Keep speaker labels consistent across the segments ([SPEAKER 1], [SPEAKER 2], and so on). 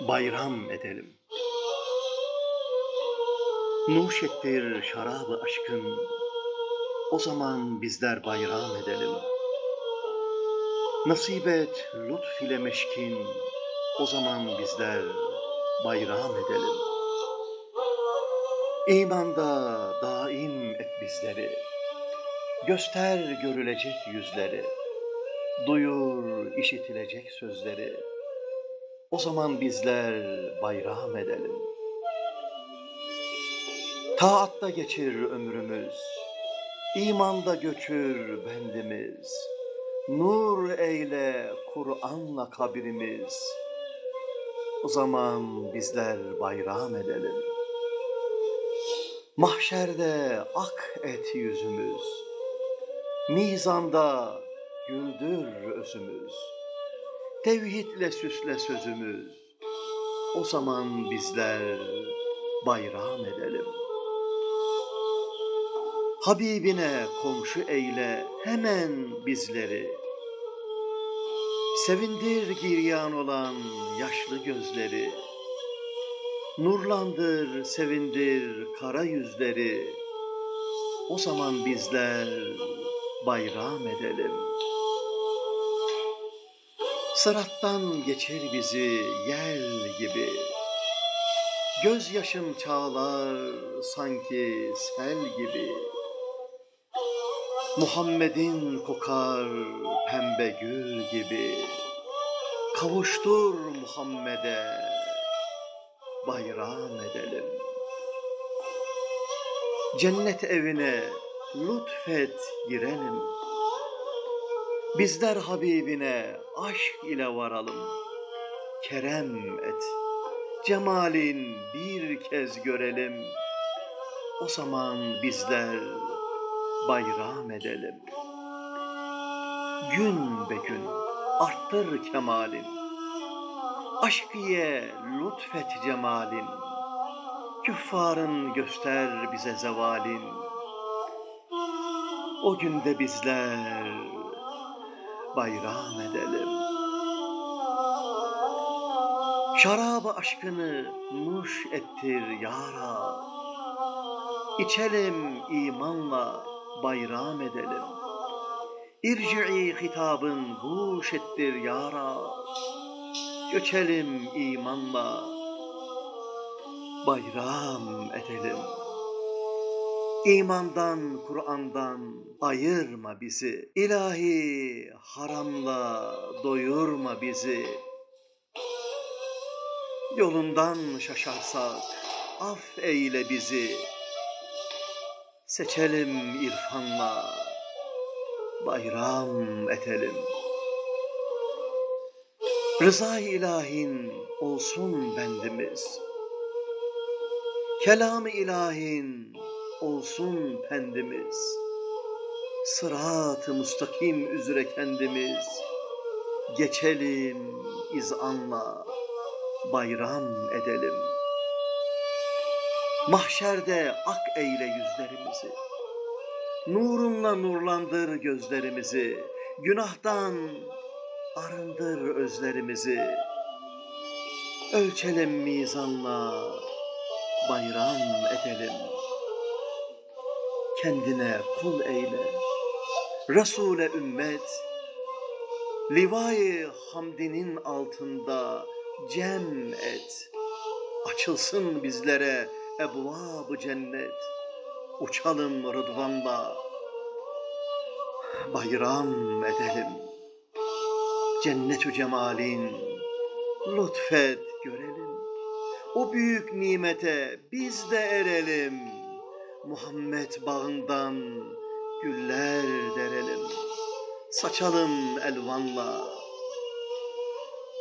[SPEAKER 1] bayram edelim. Nuş ettir şarabı aşkın, o zaman bizler bayram edelim. Nasip et lütf ile meşkin, o zaman bizler bayram edelim. İmanda daim et bizleri, göster görülecek yüzleri, duyur işitilecek sözleri, o zaman bizler bayram edelim. Taatta geçir ömrümüz, imanda göçür bendimiz. Nur eyle Kur'an'la kabirimiz. O zaman bizler bayram edelim. Mahşerde ak et yüzümüz, mizanda güldür özümüz. Tevhidle süsle sözümüz, o zaman bizler bayram edelim. Habibine komşu eyle hemen bizleri. Sevindir giryan olan yaşlı gözleri. Nurlandır, sevindir kara yüzleri. O zaman bizler bayram edelim. Sırattan geçir bizi yel gibi. Gözyaşım çağlar sanki sel gibi. Muhammed'in kokar pembe gül gibi. Kavuştur Muhammed'e bayram edelim. Cennet evine lütfet girelim. Bizler Habibine aşk ile varalım. Kerem et, cemalin bir kez görelim. O zaman bizler bayram edelim. Gün be gün arttır kemalin. Aşkiye lütfet cemalin. Küffarın göster bize zevalin. O günde bizler bayram edelim. Şarabı aşkını nuş ettir yara. İçelim imanla bayram edelim. İrci'i hitabın huş ettir yara. Göçelim imanla bayram edelim. İmandan, Kur'an'dan ayırma bizi. İlahi haramla doyurma bizi. Yolundan şaşarsak af eyle bizi. Seçelim irfanla bayram edelim. Rıza ilahin olsun bendimiz. Kelam-ı ilahin olsun pendimiz. Sırat-ı müstakim üzere kendimiz. Geçelim izanla bayram edelim. Mahşerde ak eyle yüzlerimizi. Nurunla nurlandır gözlerimizi. Günahtan arındır özlerimizi. Ölçelim mizanla bayram edelim. Kendine kul eyle. Resul'e ümmet. Livai hamdinin altında cem et. Açılsın bizlere ebvab cennet. Uçalım rıdvanla. Bayram edelim. Cennet-ü cemalin lütfet görelim. O büyük nimete biz de erelim. Muhammed bağından güller derelim. Saçalım elvanla.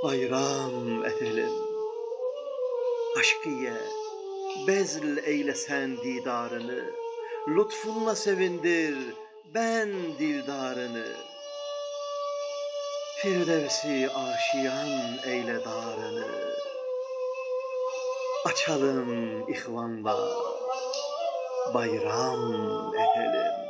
[SPEAKER 1] Bayram edelim. Aşkiye bezl eylesen didarını. Lütfunla sevindir ben dildarını. Firdevsi aşiyan eyle darını. Açalım ihvanla bayram edelim.